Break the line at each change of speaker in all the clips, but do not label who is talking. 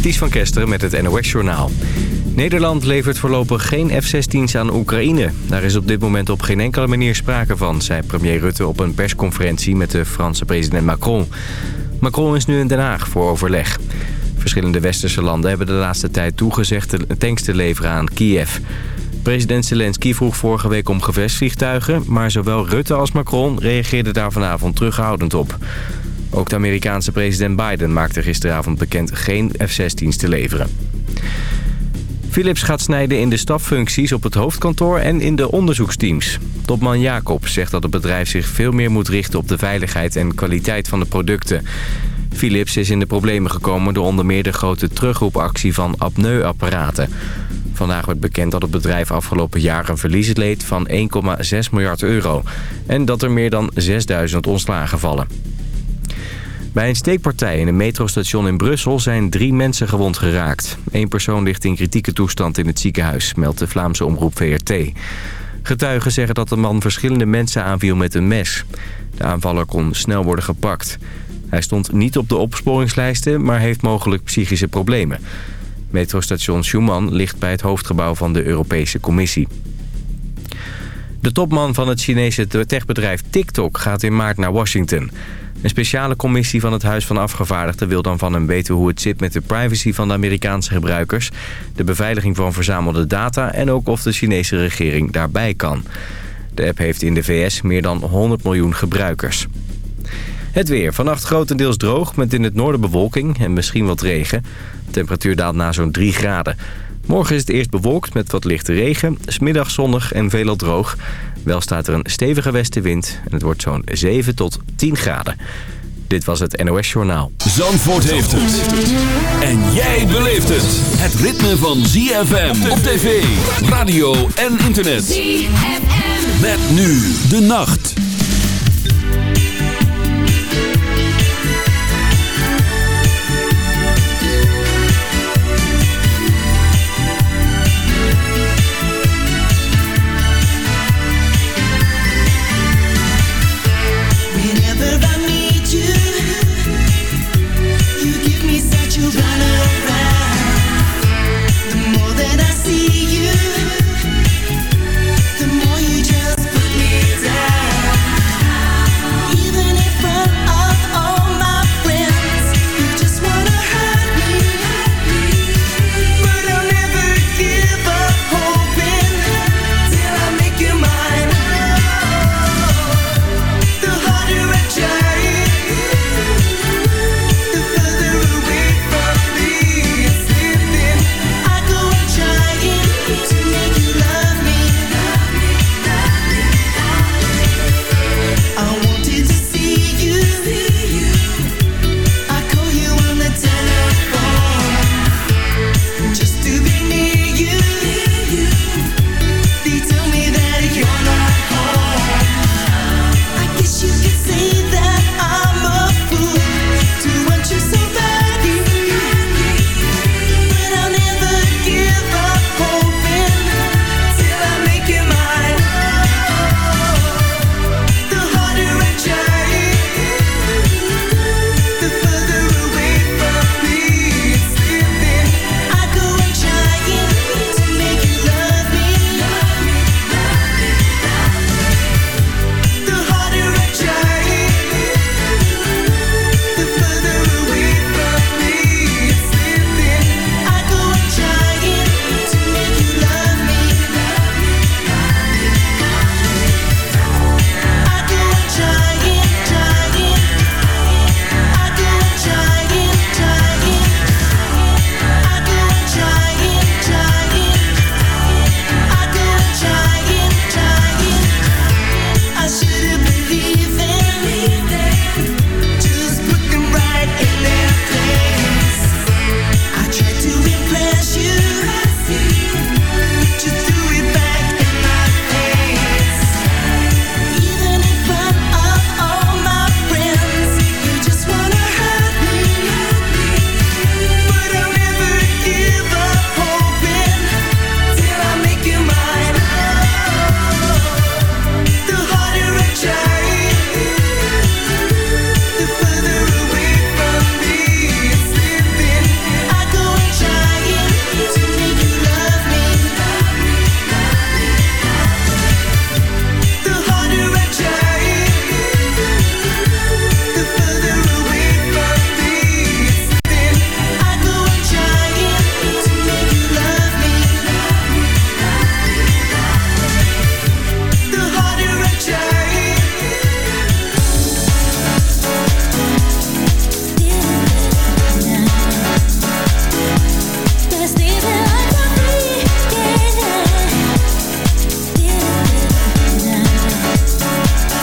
Ties van Kesteren met het NOS-journaal. Nederland levert voorlopig geen F-16's aan Oekraïne. Daar is op dit moment op geen enkele manier sprake van... zei premier Rutte op een persconferentie met de Franse president Macron. Macron is nu in Den Haag voor overleg. Verschillende westerse landen hebben de laatste tijd toegezegd... tanks te leveren aan Kiev. President Zelensky vroeg vorige week om gevechtsvliegtuigen... maar zowel Rutte als Macron reageerden daar vanavond terughoudend op. Ook de Amerikaanse president Biden maakte gisteravond bekend geen F-16's te leveren. Philips gaat snijden in de staffuncties op het hoofdkantoor en in de onderzoeksteams. Topman Jacob zegt dat het bedrijf zich veel meer moet richten op de veiligheid en kwaliteit van de producten. Philips is in de problemen gekomen door onder meer de grote terugroepactie van apneuapparaten. Vandaag werd bekend dat het bedrijf afgelopen jaar een verlies leed van 1,6 miljard euro. En dat er meer dan 6000 ontslagen vallen. Bij een steekpartij in een metrostation in Brussel zijn drie mensen gewond geraakt. Eén persoon ligt in kritieke toestand in het ziekenhuis, meldt de Vlaamse omroep VRT. Getuigen zeggen dat de man verschillende mensen aanviel met een mes. De aanvaller kon snel worden gepakt. Hij stond niet op de opsporingslijsten, maar heeft mogelijk psychische problemen. Metrostation Schumann ligt bij het hoofdgebouw van de Europese Commissie. De topman van het Chinese techbedrijf TikTok gaat in maart naar Washington. Een speciale commissie van het Huis van Afgevaardigden wil dan van hem weten hoe het zit met de privacy van de Amerikaanse gebruikers, de beveiliging van verzamelde data en ook of de Chinese regering daarbij kan. De app heeft in de VS meer dan 100 miljoen gebruikers. Het weer. Vannacht grotendeels droog met in het noorden bewolking en misschien wat regen. De temperatuur daalt naar zo'n 3 graden. Morgen is het eerst bewolkt met wat lichte regen. Smiddag zonnig en veelal droog. Wel staat er een stevige westenwind en het wordt zo'n 7 tot 10 graden. Dit was het NOS Journaal.
Zandvoort heeft het. En jij beleeft het. Het ritme van ZFM op tv, radio en internet. ZFM. Met nu de nacht.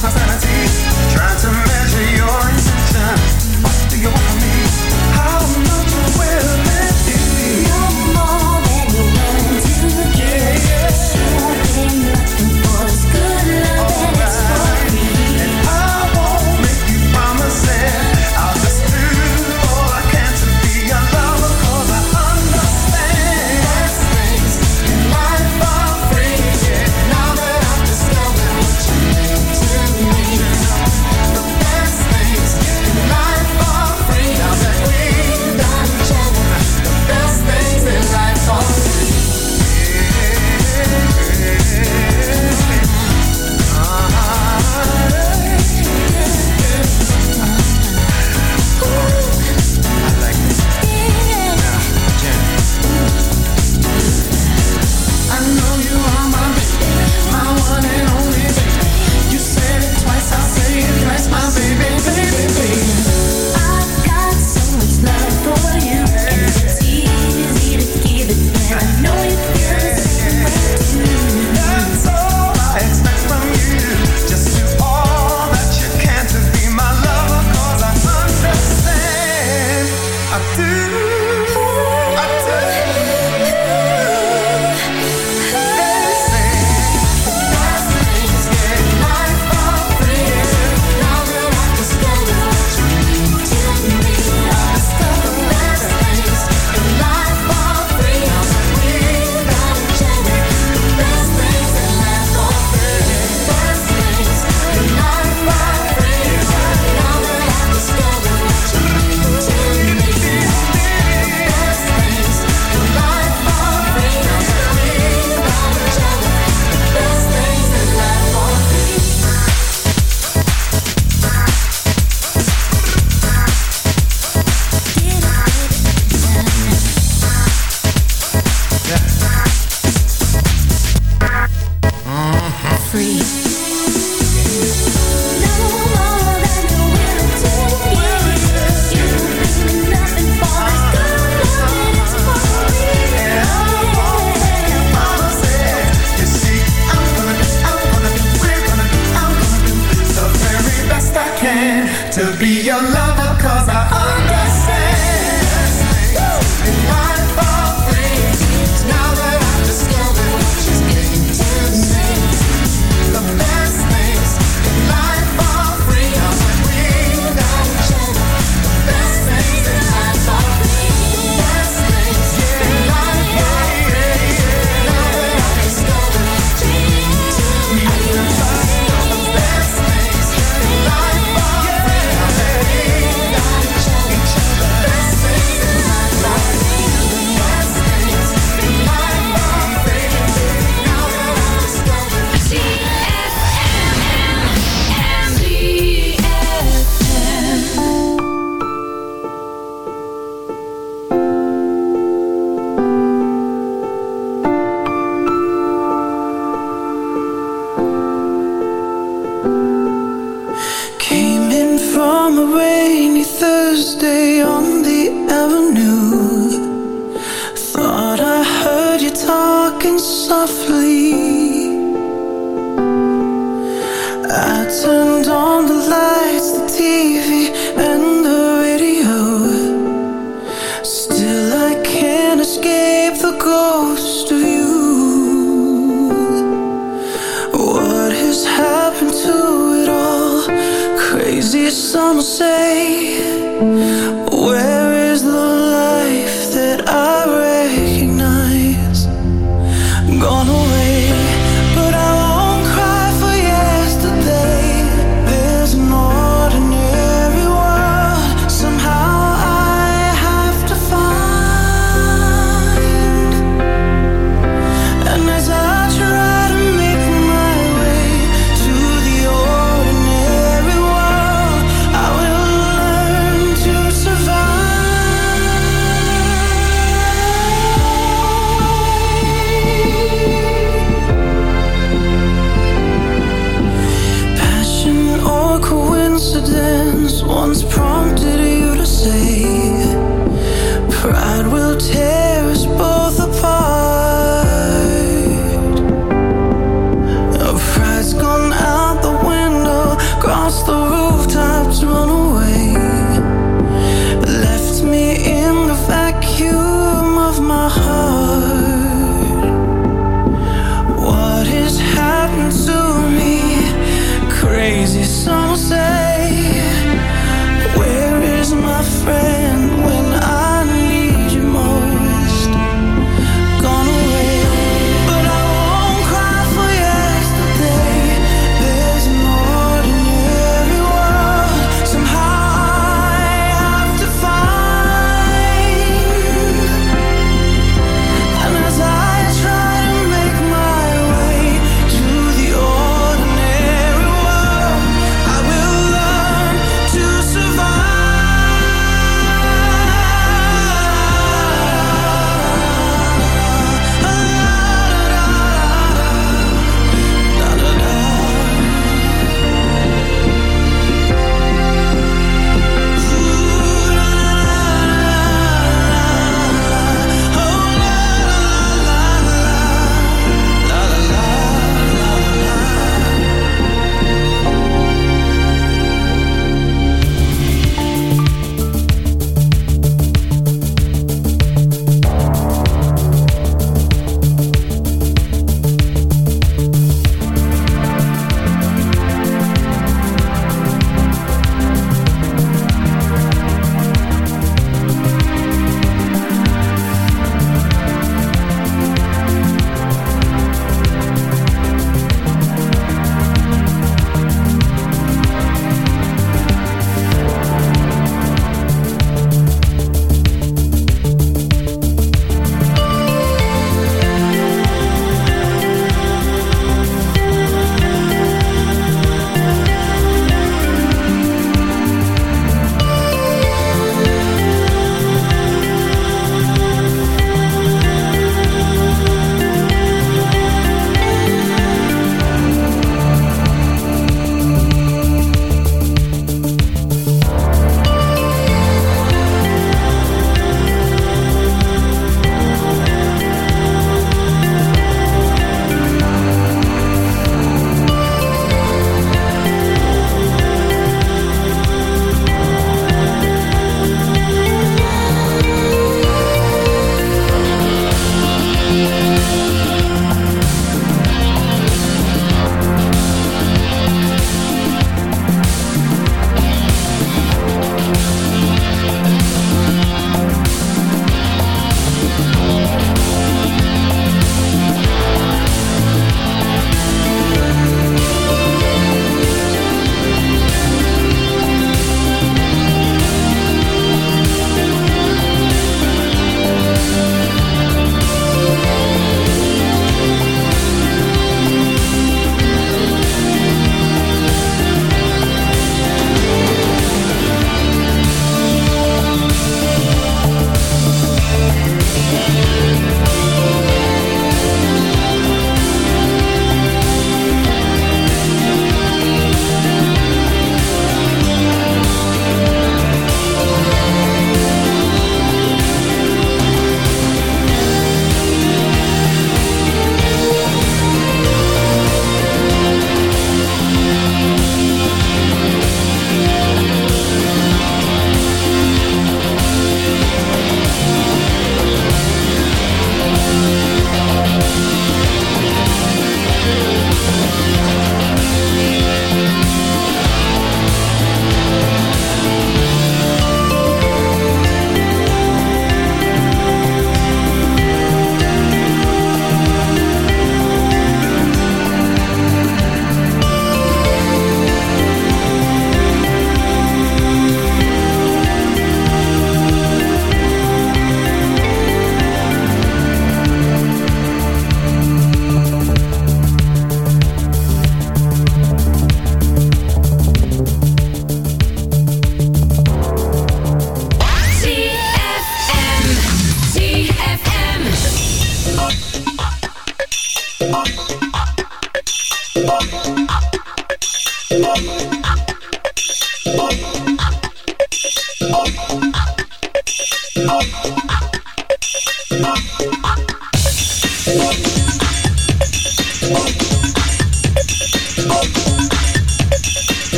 profanities. Trying to measure your intention. What do you want from me?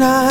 tonight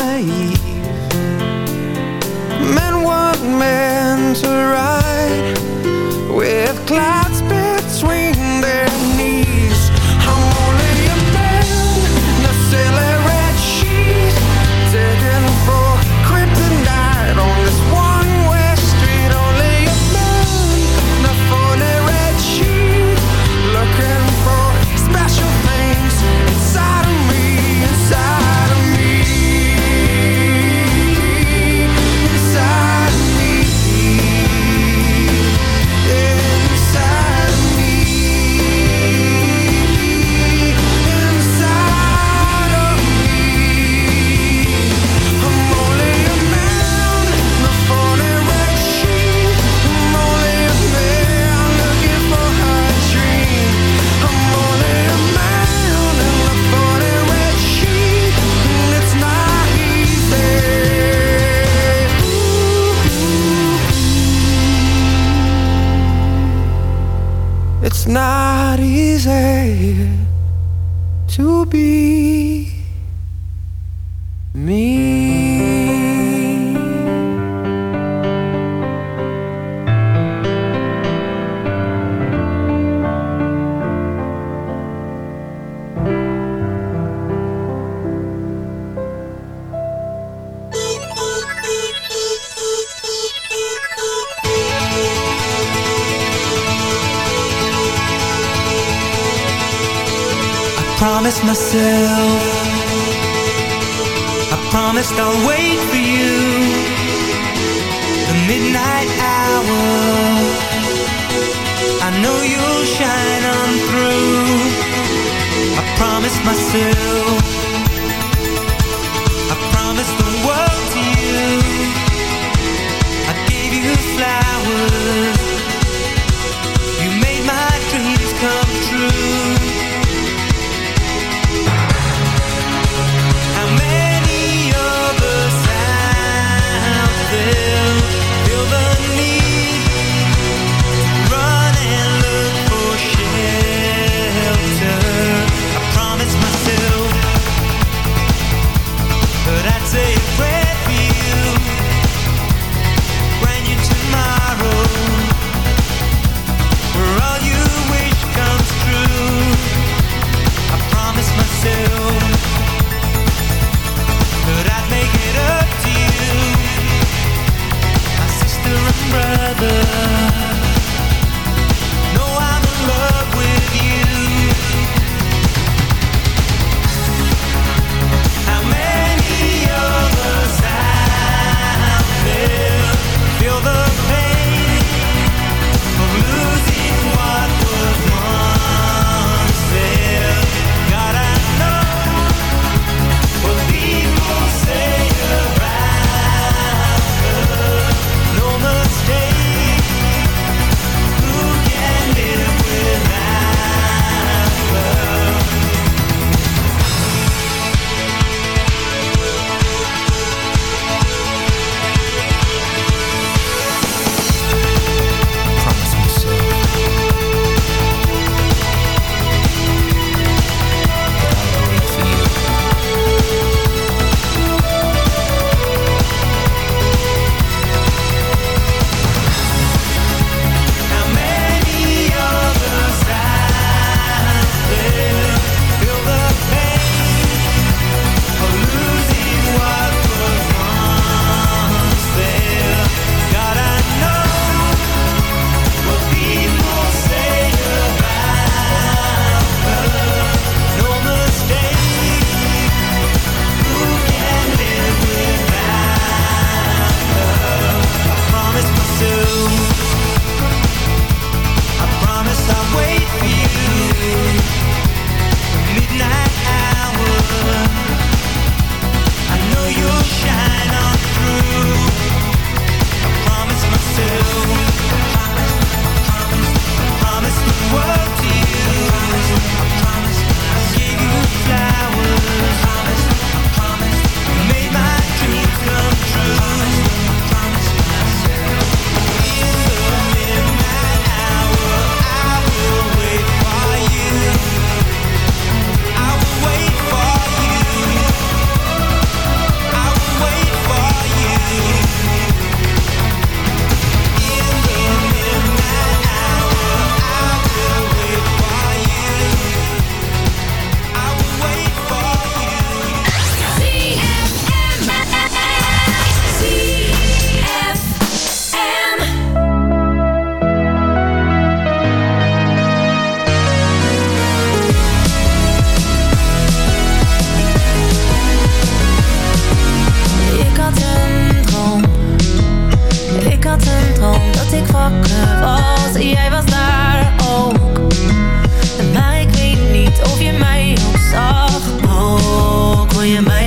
million miles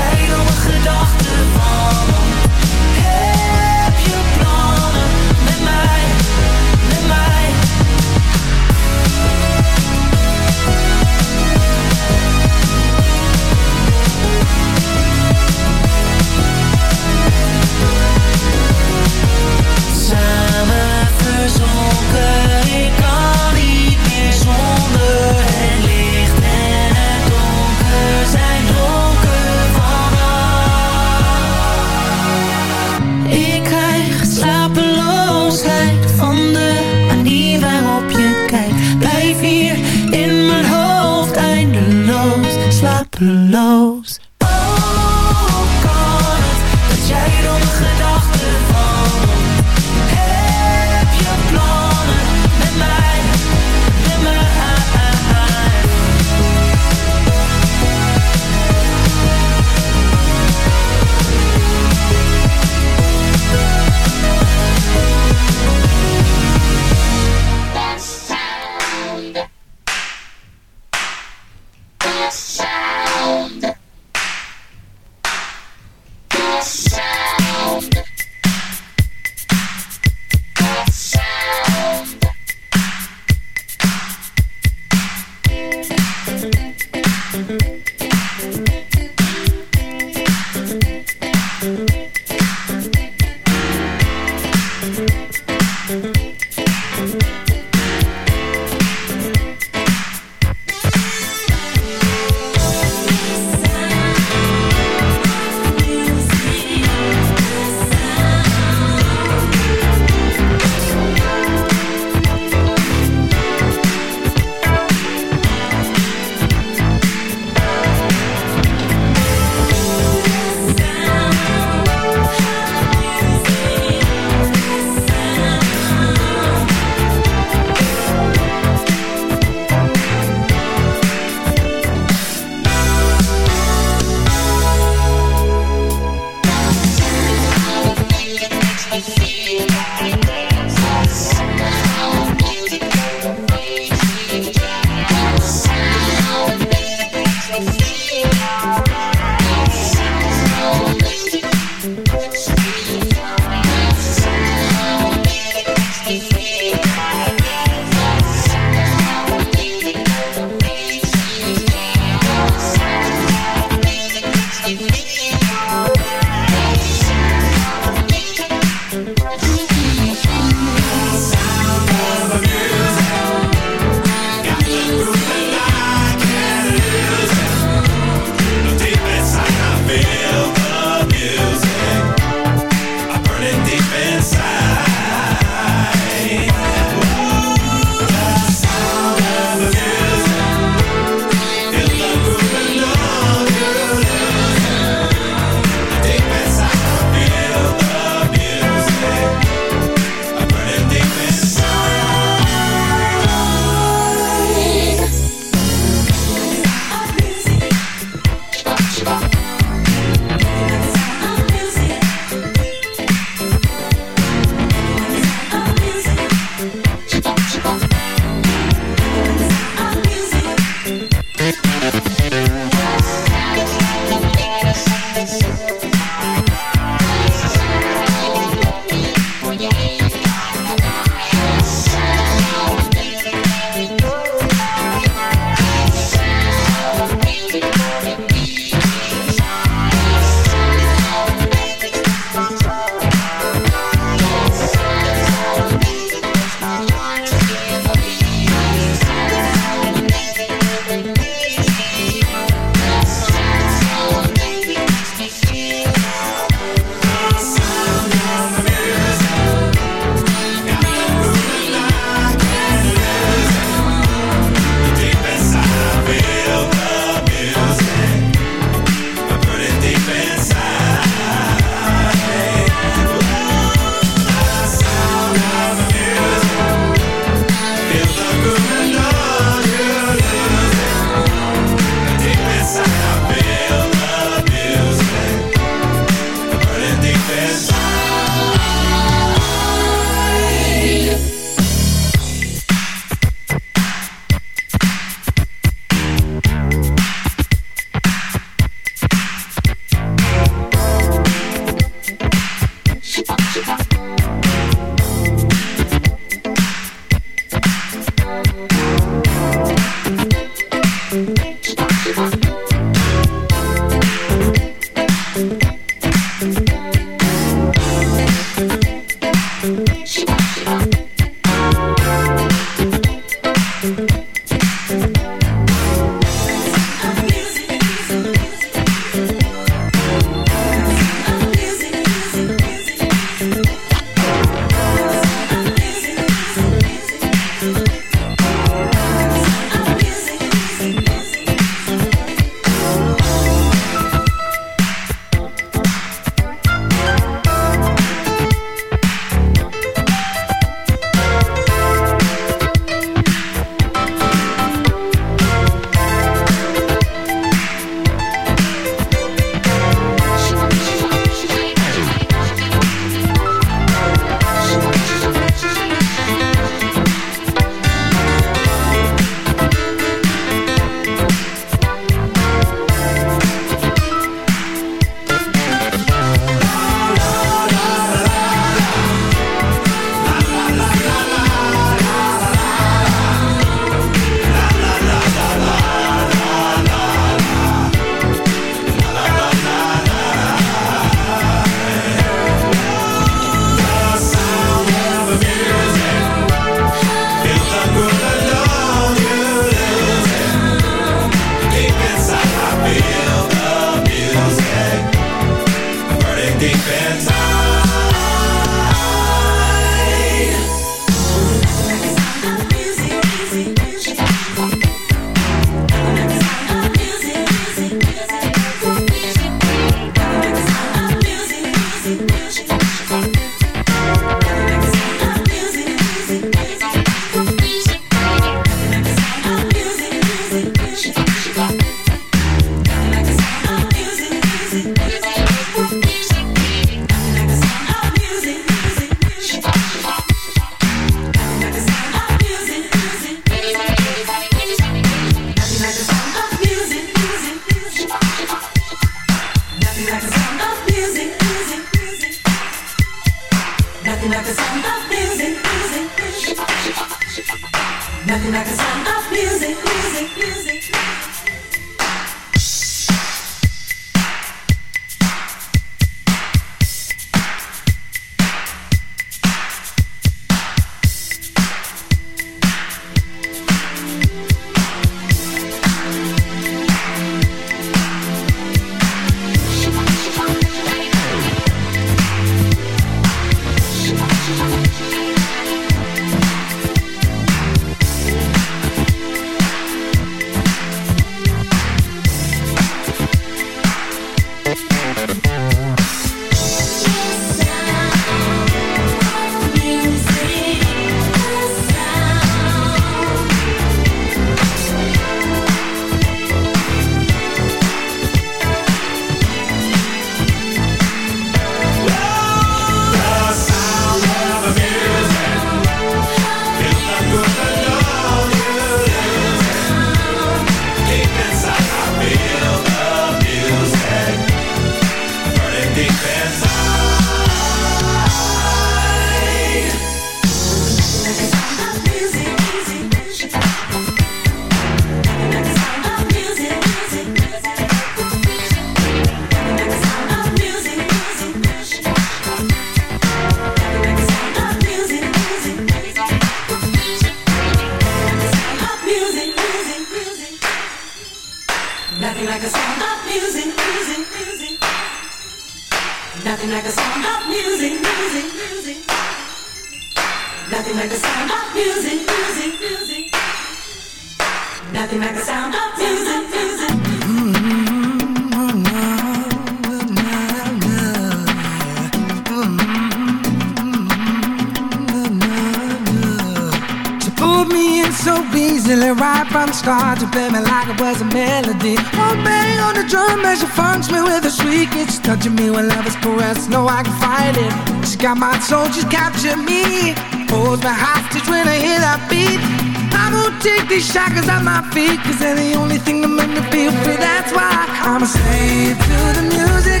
these shackles off my feet, cause they're the only thing that make me feel free. That's why I'm a slave to the music.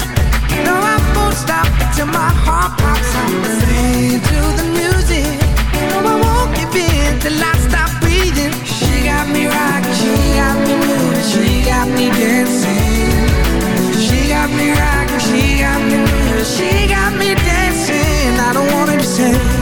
No, I won't stop till my heart pops. I'm a slave to the music. No, I won't give in till I stop breathing. She got me rocking, she got me moving, she got me dancing. She got me rocking, she got me moving, she got me dancing. I don't wanna be saved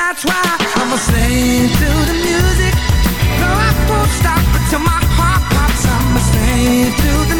that's why I'ma sing to the music. No, I won't stop until my heart pops. I'ma sing to the music